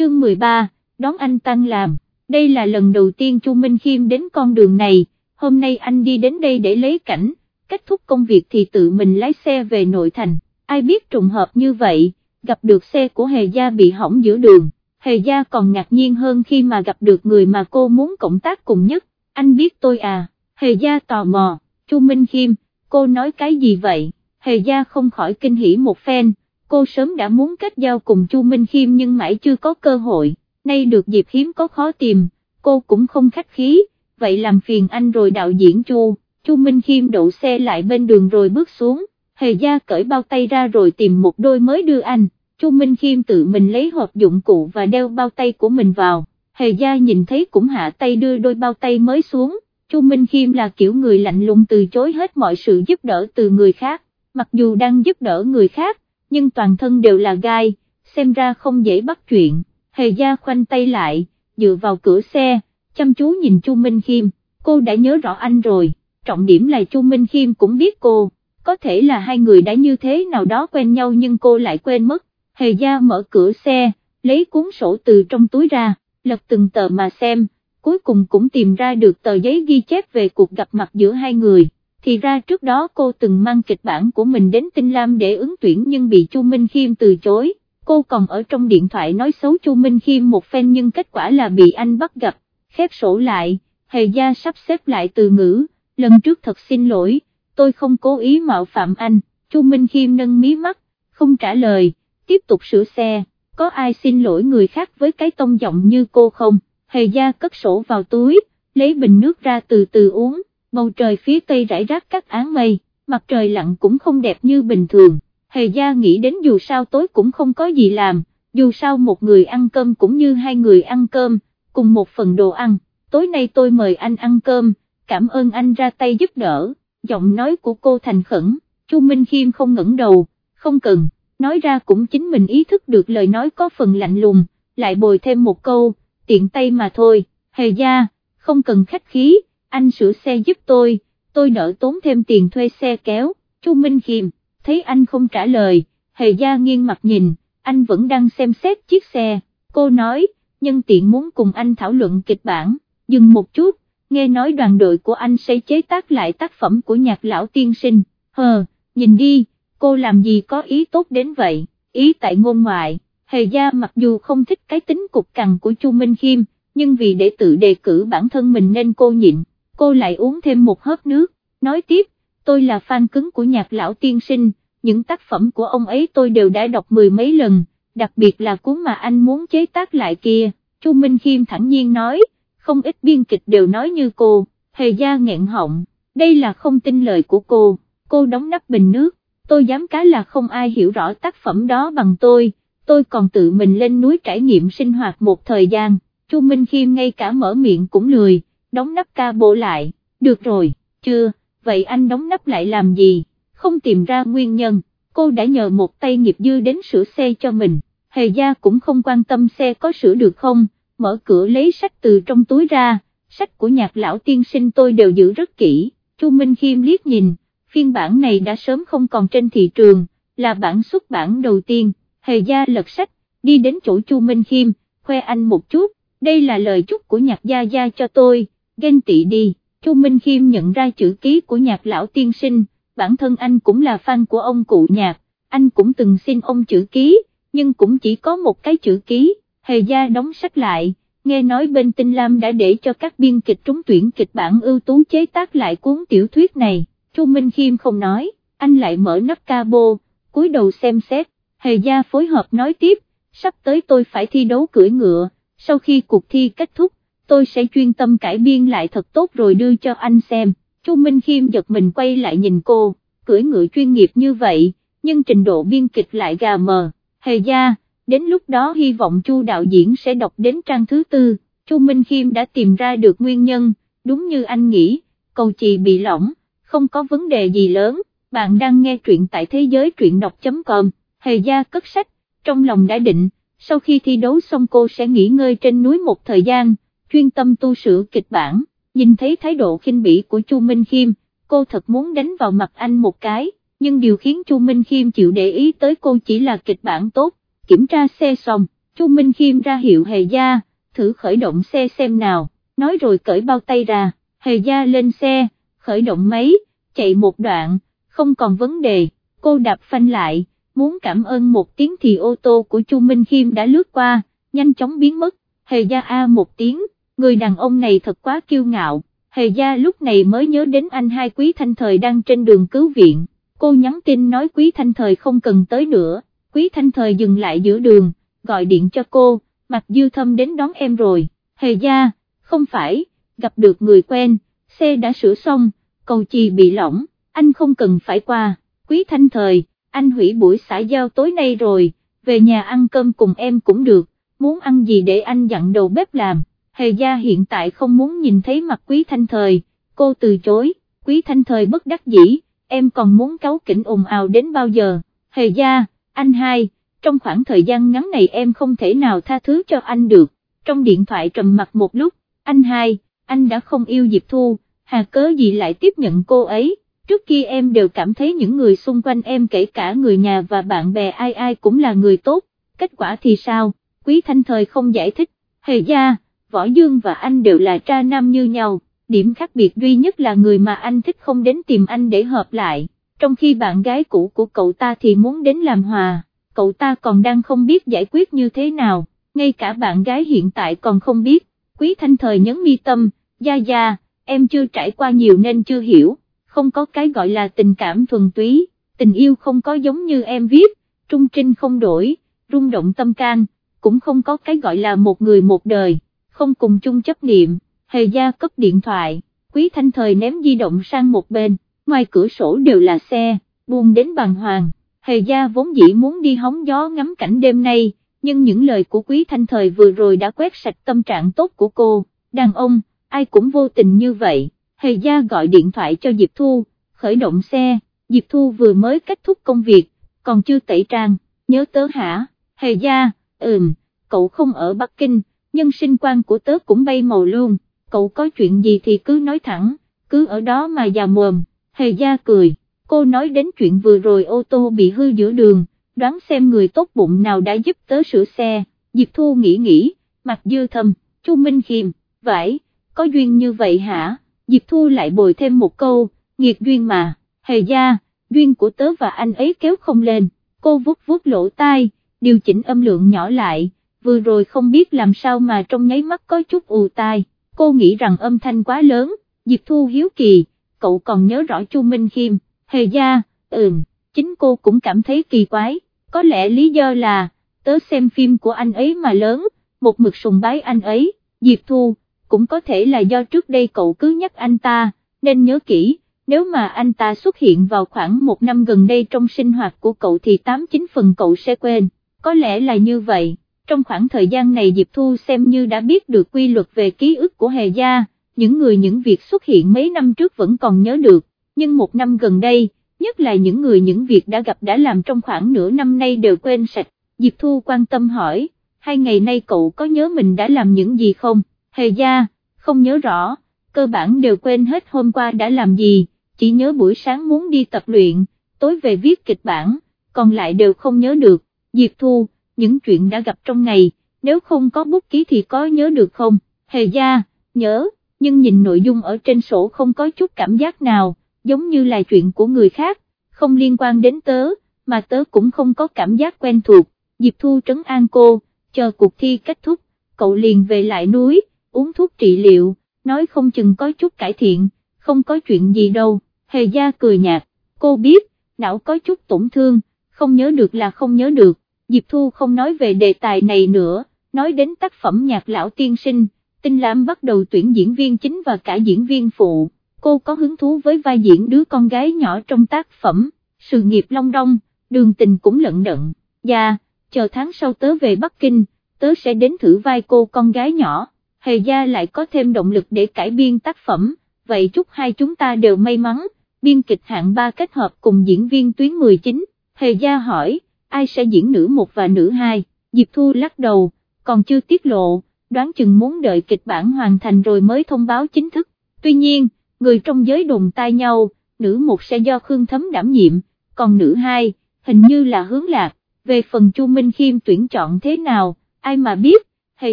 chương 13, đón anh tăng làm, đây là lần đầu tiên Chu Minh Khiêm đến con đường này, hôm nay anh đi đến đây để lấy cảnh, kết thúc công việc thì tự mình lái xe về nội thành, ai biết trùng hợp như vậy, gặp được xe của Hề Gia bị hỏng giữa đường, Hề Gia còn ngạc nhiên hơn khi mà gặp được người mà cô muốn cộng tác cùng nhất, anh biết tôi à, Hề Gia tò mò, Chu Minh Khiêm, cô nói cái gì vậy, Hề Gia không khỏi kinh hỉ một phen, cô sớm đã muốn kết giao cùng Chu Minh Khiêm nhưng mãi chưa có cơ hội, nay được dịp hiếm có khó tìm, cô cũng không khách khí, vậy làm phiền anh rồi đạo diễn Chu, Chu Minh Khiêm đậu xe lại bên đường rồi bước xuống, Hề Gia cởi bao tay ra rồi tìm một đôi mới đưa anh, Chu Minh Khiêm tự mình lấy hộp dụng cụ và đeo bao tay của mình vào, Hề Gia nhìn thấy cũng hạ tay đưa đôi bao tay mới xuống, Chu Minh Khiêm là kiểu người lạnh lùng từ chối hết mọi sự giúp đỡ từ người khác, mặc dù đang giúp đỡ người khác, nhưng toàn thân đều là gai, xem ra không dễ bắt chuyện, Hề Gia khoanh tay lại, dựa vào cửa xe, chăm chú nhìn Chu Minh Khiêm, cô đã nhớ rõ anh rồi, trọng điểm là Chu Minh Khiêm cũng biết cô, có thể là hai người đã như thế nào đó quen nhau nhưng cô lại quên mất, Hề Gia mở cửa xe, lấy cuốn sổ từ trong túi ra, lật từng tờ mà xem, cuối cùng cũng tìm ra được tờ giấy ghi chép về cuộc gặp mặt giữa hai người. Thì ra trước đó cô từng mang kịch bản của mình đến Tinh Lam để ứng tuyển nhưng bị Chu Minh Khiêm từ chối, cô còn ở trong điện thoại nói xấu Chu Minh Khiêm một phen nhưng kết quả là bị anh bắt gặp, khép sổ lại, Hề Gia sắp xếp lại từ ngữ, lần trước thật xin lỗi, tôi không cố ý mạo phạm anh, Chu Minh Khiêm nâng mí mắt, không trả lời, tiếp tục sửa xe, có ai xin lỗi người khác với cái tông giọng như cô không, Hề Gia cất sổ vào túi, lấy bình nước ra từ từ uống, bầu trời phía tây rải rác các áng mây, mặt trời lặn cũng không đẹp như bình thường, Hề Gia nghĩ đến dù sao tối cũng không có gì làm, dù sao một người ăn cơm cũng như hai người ăn cơm, cùng một phần đồ ăn, tối nay tôi mời anh ăn cơm, cảm ơn anh ra tay giúp đỡ, giọng nói của cô thành khẩn, Chu Minh Khiêm không ngẩng đầu, không cần, nói ra cũng chính mình ý thức được lời nói có phần lạnh lùng, lại bồi thêm một câu, tiện tay mà thôi, hề gia, không cần khách khí, anh sửa xe giúp tôi, tôi nợ tốn thêm tiền thuê xe kéo, Chu Minh Khiêm, thấy anh không trả lời, hề gia nghiêng mặt nhìn, anh vẫn đang xem xét chiếc xe, cô nói, nhân tiện muốn cùng anh thảo luận kịch bản, dừng một chút, nghe nói đoàn đội của anh sẽ chế tác lại tác phẩm của nhạc lão tiên sinh, hờ, nhìn đi, cô làm gì có ý tốt đến vậy, ý tại ngôn ngoại, hề gia mặc dù không thích cái tính cục cằn của Chu Minh Khiêm, nhưng vì để tự đề cử bản thân mình nên cô nhịn, cô lại uống thêm một hớp nước, nói tiếp, tôi là fan cứng của nhạc lão tiên sinh, những tác phẩm của ông ấy tôi đều đã đọc mười mấy lần, đặc biệt là cuốn mà anh muốn chế tác lại kia, Chu Minh Khiêm thẳng nhiên nói, không ít biên kịch đều nói như cô, hề gia nghẹn họng, đây là không tin lời của cô, cô đóng nắp bình nước, tôi dám cá là không ai hiểu rõ tác phẩm đó bằng tôi, tôi còn tự mình lên núi trải nghiệm sinh hoạt một thời gian, Chu Minh Khiêm ngay cả mở miệng cũng lười, đóng nắp ca bộ lại, được rồi, chưa, vậy anh đóng nắp lại làm gì, không tìm ra nguyên nhân, cô đã nhờ một tay nghiệp dư đến sửa xe cho mình, hề gia cũng không quan tâm xe có sửa được không, mở cửa lấy sách từ trong túi ra, sách của nhạc lão tiên sinh tôi đều giữ rất kỹ, Chu Minh Khiêm liếc nhìn, phiên bản này đã sớm không còn trên thị trường, là bản xuất bản đầu tiên, hề gia lật sách, đi đến chỗ Chu Minh Khiêm, khoe anh một chút, đây là lời chúc của nhạc gia gia cho tôi, ghen tị đi, Chu Minh Khiêm nhận ra chữ ký của nhạc lão tiên sinh, bản thân anh cũng là fan của ông cụ nhạc, anh cũng từng xin ông chữ ký, nhưng cũng chỉ có một cái chữ ký, hề gia đóng sách lại, nghe nói bên Tinh Lam đã để cho các biên kịch trúng tuyển kịch bản ưu tú chế tác lại cuốn tiểu thuyết này, Chu Minh Khiêm không nói, anh lại mở nắp cabo, cúi đầu xem xét, hề gia phối hợp nói tiếp, sắp tới tôi phải thi đấu cưỡi ngựa, sau khi cuộc thi kết thúc, tôi sẽ chuyên tâm cải biên lại thật tốt rồi đưa cho anh xem, Chu Minh Khiêm giật mình quay lại nhìn cô, cưỡi ngựa chuyên nghiệp như vậy, nhưng trình độ biên kịch lại gà mờ, hề gia, đến lúc đó hy vọng Chu đạo diễn sẽ đọc đến trang thứ tư, Chu Minh Khiêm đã tìm ra được nguyên nhân, đúng như anh nghĩ, cầu chì bị lỏng, không có vấn đề gì lớn, bạn đang nghe truyện tại thế giới truyện đọc.com, hề gia cất sách, trong lòng đã định, sau khi thi đấu xong cô sẽ nghỉ ngơi trên núi một thời gian, chuyên tâm tu sửa kịch bản, nhìn thấy thái độ khinh bỉ của Chu Minh Khiêm, cô thật muốn đánh vào mặt anh một cái, nhưng điều khiến Chu Minh Khiêm chịu để ý tới cô chỉ là kịch bản tốt, kiểm tra xe xong, Chu Minh Khiêm ra hiệu hề gia, thử khởi động xe xem nào, nói rồi cởi bao tay ra, hề gia lên xe, khởi động máy, chạy một đoạn, không còn vấn đề, cô đạp phanh lại, muốn cảm ơn một tiếng thì ô tô của Chu Minh Khiêm đã lướt qua, nhanh chóng biến mất, hề gia A một tiếng, người đàn ông này thật quá kiêu ngạo, hề gia lúc này mới nhớ đến anh hai quý thanh thời đang trên đường cứu viện, cô nhắn tin nói quý thanh thời không cần tới nữa, quý thanh thời dừng lại giữa đường, gọi điện cho cô, mặt dư thâm đến đón em rồi, hề gia, không phải, gặp được người quen, xe đã sửa xong, cầu chì bị lỏng, anh không cần phải qua, quý thanh thời, anh hủy buổi xã giao tối nay rồi, về nhà ăn cơm cùng em cũng được, muốn ăn gì để anh dặn đầu bếp làm, hề gia hiện tại không muốn nhìn thấy mặt quý thanh thời, cô từ chối, quý thanh thời bất đắc dĩ, em còn muốn cáu kỉnh ồn ào đến bao giờ, hề gia, anh hai, trong khoảng thời gian ngắn này em không thể nào tha thứ cho anh được, trong điện thoại trầm mặt một lúc, anh hai, anh đã không yêu Diệp Thu, hà cớ gì lại tiếp nhận cô ấy, trước kia em đều cảm thấy những người xung quanh em kể cả người nhà và bạn bè ai ai cũng là người tốt, kết quả thì sao, quý thanh thời không giải thích, hề gia, võ dương và anh đều là tra nam như nhau, điểm khác biệt duy nhất là người mà anh thích không đến tìm anh để hợp lại, trong khi bạn gái cũ của cậu ta thì muốn đến làm hòa, cậu ta còn đang không biết giải quyết như thế nào, ngay cả bạn gái hiện tại còn không biết, quý thanh thời nhấn mi tâm, gia gia, em chưa trải qua nhiều nên chưa hiểu, không có cái gọi là tình cảm thuần túy, tình yêu không có giống như em viết, trung trinh không đổi, rung động tâm can, cũng không có cái gọi là một người một đời, không cùng chung chấp niệm, hề gia cấp điện thoại, quý thanh thời ném di động sang một bên, ngoài cửa sổ đều là xe, buồn đến bàn hoàng, hề gia vốn dĩ muốn đi hóng gió ngắm cảnh đêm nay, nhưng những lời của quý thanh thời vừa rồi đã quét sạch tâm trạng tốt của cô, đàn ông, ai cũng vô tình như vậy, hề gia gọi điện thoại cho Diệp Thu, khởi động xe, Diệp Thu vừa mới kết thúc công việc, còn chưa tẩy trang, nhớ tớ hả, hề gia, ừm, cậu không ở Bắc Kinh, Nhân sinh quan của tớ cũng bay màu luôn, cậu có chuyện gì thì cứ nói thẳng, cứ ở đó mà già mồm, hề gia cười, cô nói đến chuyện vừa rồi ô tô bị hư giữa đường, đoán xem người tốt bụng nào đã giúp tớ sửa xe, Diệp Thu nghĩ nghĩ, mặt dư thâm, Chu Minh Khiêm, vải, có duyên như vậy hả, Diệp Thu lại bồi thêm một câu, nghiệt duyên mà, hề gia, duyên của tớ và anh ấy kéo không lên, cô vuốt vuốt lỗ tai, điều chỉnh âm lượng nhỏ lại, vừa rồi không biết làm sao mà trong nháy mắt có chút ù tai, cô nghĩ rằng âm thanh quá lớn, Diệp Thu hiếu kỳ, cậu còn nhớ rõ Chu Minh Khiêm, hề gia, ừm, chính cô cũng cảm thấy kỳ quái, có lẽ lý do là, tớ xem phim của anh ấy mà lớn, một mực sùng bái anh ấy, Diệp Thu, cũng có thể là do trước đây cậu cứ nhắc anh ta, nên nhớ kỹ, nếu mà anh ta xuất hiện vào khoảng một năm gần đây trong sinh hoạt của cậu thì 89 phần cậu sẽ quên, có lẽ là như vậy, trong khoảng thời gian này Diệp Thu xem như đã biết được quy luật về ký ức của Hề Gia, những người những việc xuất hiện mấy năm trước vẫn còn nhớ được, nhưng một năm gần đây, nhất là những người những việc đã gặp đã làm trong khoảng nửa năm nay đều quên sạch, Diệp Thu quan tâm hỏi, hai ngày nay cậu có nhớ mình đã làm những gì không? Hề gia, không nhớ rõ, cơ bản đều quên hết hôm qua đã làm gì, chỉ nhớ buổi sáng muốn đi tập luyện, tối về viết kịch bản, còn lại đều không nhớ được, Diệp Thu, những chuyện đã gặp trong ngày, nếu không có bút ký thì có nhớ được không, hề gia, nhớ, nhưng nhìn nội dung ở trên sổ không có chút cảm giác nào, giống như là chuyện của người khác, không liên quan đến tớ, mà tớ cũng không có cảm giác quen thuộc, Diệp Thu trấn an cô, chờ cuộc thi kết thúc, cậu liền về lại núi, uống thuốc trị liệu, nói không chừng có chút cải thiện, không có chuyện gì đâu, hề gia cười nhạt, cô biết, não có chút tổn thương, không nhớ được là không nhớ được, Diệp Thu không nói về đề tài này nữa, nói đến tác phẩm nhạc lão tiên sinh, Tinh Lam bắt đầu tuyển diễn viên chính và cả diễn viên phụ, cô có hứng thú với vai diễn đứa con gái nhỏ trong tác phẩm, sự nghiệp long đong, đường tình cũng lận đận, và, chờ tháng sau tớ về Bắc Kinh, tớ sẽ đến thử vai cô con gái nhỏ. Hề gia lại có thêm động lực để cải biên tác phẩm, vậy chúc hai chúng ta đều may mắn, biên kịch hạng 3 kết hợp cùng diễn viên tuyến 19, hề gia hỏi, ai sẽ diễn nữ một và nữ hai, Diệp Thu lắc đầu, còn chưa tiết lộ, đoán chừng muốn đợi kịch bản hoàn thành rồi mới thông báo chính thức, tuy nhiên, người trong giới đồn tai nhau, nữ một sẽ do Khương Thấm đảm nhiệm, còn nữ hai, hình như là hướng lạc, về phần Chu Minh Khiêm tuyển chọn thế nào, ai mà biết, hề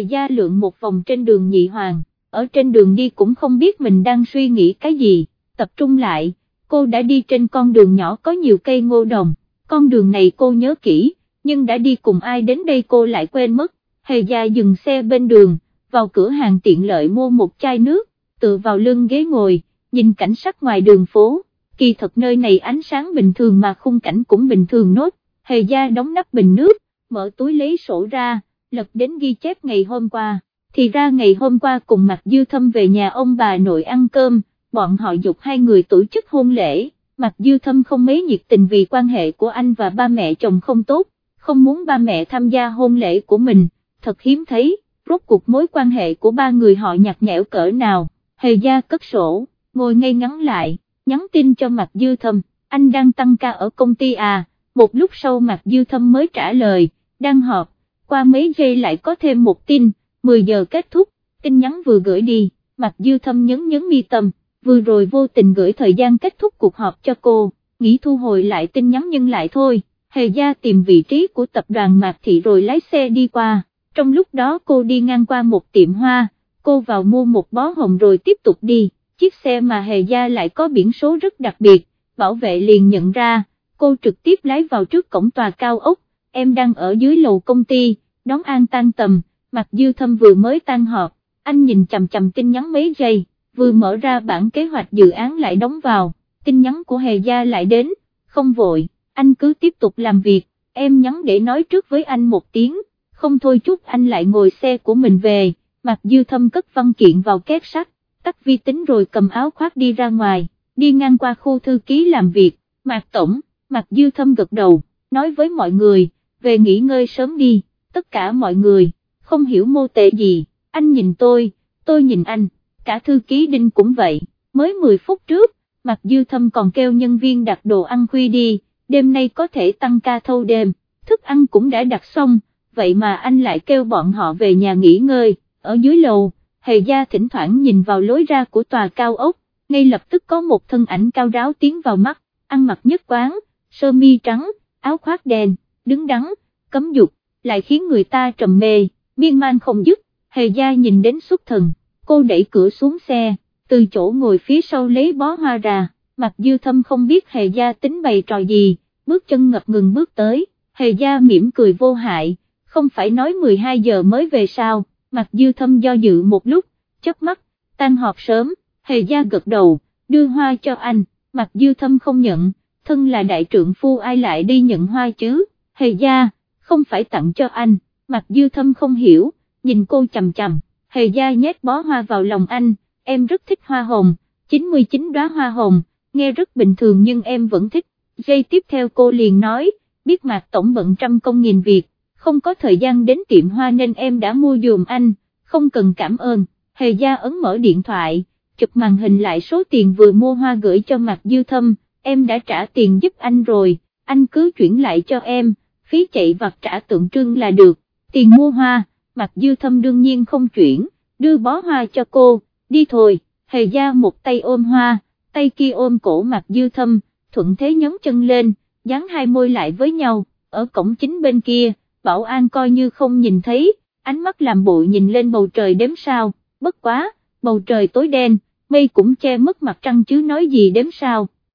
gia lượng một vòng trên đường nhị hoàng, ở trên đường đi cũng không biết mình đang suy nghĩ cái gì, tập trung lại, cô đã đi trên con đường nhỏ có nhiều cây ngô đồng, con đường này cô nhớ kỹ, nhưng đã đi cùng ai đến đây cô lại quên mất, hề gia dừng xe bên đường, vào cửa hàng tiện lợi mua một chai nước, tự vào lưng ghế ngồi, nhìn cảnh sắc ngoài đường phố, kỳ thật nơi này ánh sáng bình thường mà khung cảnh cũng bình thường nốt, hề gia đóng nắp bình nước, mở túi lấy sổ ra, lật đến ghi chép ngày hôm qua, thì ra ngày hôm qua cùng mặt dư thâm về nhà ông bà nội ăn cơm, bọn họ dục hai người tổ chức hôn lễ, Mặc dư thâm không mấy nhiệt tình vì quan hệ của anh và ba mẹ chồng không tốt, không muốn ba mẹ tham gia hôn lễ của mình, thật hiếm thấy, rốt cuộc mối quan hệ của ba người họ nhạt nhẽo cỡ nào, hề gia cất sổ, ngồi ngay ngắn lại, nhắn tin cho Mạc dư thâm, anh đang tăng ca ở công ty à, một lúc sau Mạc dư thâm mới trả lời, đang họp, qua mấy giây lại có thêm một tin, 10 giờ kết thúc, tin nhắn vừa gửi đi, Mạc dư thâm nhấn nhấn mi tâm, vừa rồi vô tình gửi thời gian kết thúc cuộc họp cho cô, nghĩ thu hồi lại tin nhắn nhưng lại thôi, hề gia tìm vị trí của tập đoàn Mạc Thị rồi lái xe đi qua, trong lúc đó cô đi ngang qua một tiệm hoa, cô vào mua một bó hồng rồi tiếp tục đi, chiếc xe mà hề gia lại có biển số rất đặc biệt, bảo vệ liền nhận ra, cô trực tiếp lái vào trước cổng tòa cao ốc, em đang ở dưới lầu công ty, đón an tan tầm, mặt dư thâm vừa mới tan họp, anh nhìn chầm chầm tin nhắn mấy giây, vừa mở ra bản kế hoạch dự án lại đóng vào, tin nhắn của hề gia lại đến, không vội, anh cứ tiếp tục làm việc, em nhắn để nói trước với anh một tiếng, không thôi chút anh lại ngồi xe của mình về, mặc dư thâm cất văn kiện vào két sắt, tắt vi tính rồi cầm áo khoác đi ra ngoài, đi ngang qua khu thư ký làm việc, mạc tổng, mặc dư thâm gật đầu, nói với mọi người, về nghỉ ngơi sớm đi, tất cả mọi người, không hiểu mô tệ gì, anh nhìn tôi, tôi nhìn anh, cả thư ký đinh cũng vậy, mới 10 phút trước, mặt dư thâm còn kêu nhân viên đặt đồ ăn khuya đi, đêm nay có thể tăng ca thâu đêm, thức ăn cũng đã đặt xong, vậy mà anh lại kêu bọn họ về nhà nghỉ ngơi, ở dưới lầu, hề gia thỉnh thoảng nhìn vào lối ra của tòa cao ốc, ngay lập tức có một thân ảnh cao ráo tiến vào mắt, ăn mặc nhất quán, sơ mi trắng, áo khoác đen, đứng đắn, cấm dục, lại khiến người ta trầm mê, miên man không dứt, hề gia nhìn đến xuất thần, cô đẩy cửa xuống xe, từ chỗ ngồi phía sau lấy bó hoa ra, mặt dư thâm không biết hề gia tính bày trò gì, bước chân ngập ngừng bước tới, hề gia mỉm cười vô hại, không phải nói 12 giờ mới về sao, mặt dư thâm do dự một lúc, chớp mắt, tan họp sớm, hề gia gật đầu, đưa hoa cho anh, mặt dư thâm không nhận, thân là đại trượng phu ai lại đi nhận hoa chứ, hề gia, không phải tặng cho anh, mặt dư thâm không hiểu, nhìn cô chầm chầm, hề gia nhét bó hoa vào lòng anh, em rất thích hoa hồng, 99 đóa hoa hồng, nghe rất bình thường nhưng em vẫn thích, giây tiếp theo cô liền nói, biết mạc tổng bận trăm công nghìn việc, không có thời gian đến tiệm hoa nên em đã mua dùm anh, không cần cảm ơn, hề gia ấn mở điện thoại, chụp màn hình lại số tiền vừa mua hoa gửi cho Mạc Dư Thâm, em đã trả tiền giúp anh rồi, anh cứ chuyển lại cho em, phí chạy vặt trả tượng trưng là được, tiền mua hoa, Mạc Dư Thâm đương nhiên không chuyển, đưa bó hoa cho cô, đi thôi, hề gia một tay ôm hoa, tay kia ôm cổ Mạc Dư Thâm, thuận thế nhấn chân lên, dán hai môi lại với nhau, ở cổng chính bên kia bảo an coi như không nhìn thấy, ánh mắt làm bụi nhìn lên bầu trời đếm sao, bất quá, bầu trời tối đen, mây cũng che mất mặt trăng chứ nói gì đếm sao.